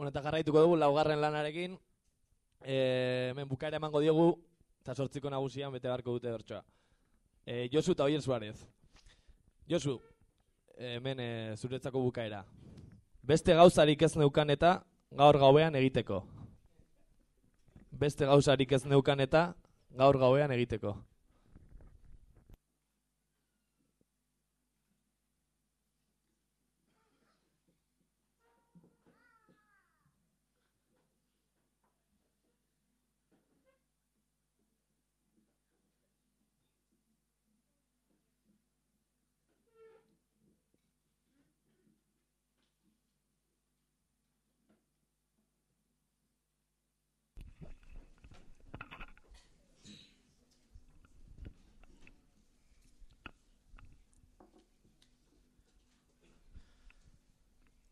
Bueno, eta jarraituko dugu laugarren lanarekin. E, hemen bukaera emango diogu, eta sortziko nagusian bete beharko dute bertsoa. E, Josu eta Oien Suarez. Josu, hemen e, zuretzako bukaera. Beste gauzarik ez neukan eta gaur gauean egiteko. Beste gauzarik ez neukan eta gaur gauean egiteko.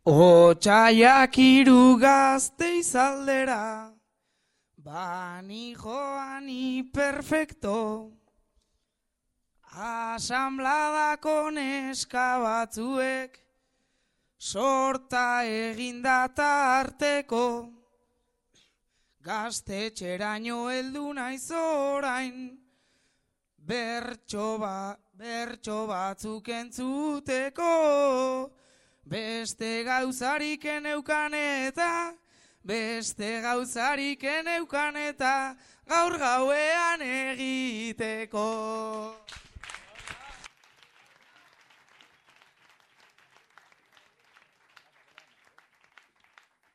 Otsaiak hiru gazte izaldera, bani joani perfecto, asambladako neska batzuek, sorta eginda tarteko, gaztetxeraino heldu naiz orain, bertso, ba, bertso batzuk entzuteko, Beste gauzarik eneukan eta, beste gauzarik eneukan eta, gaur gauean egiteko.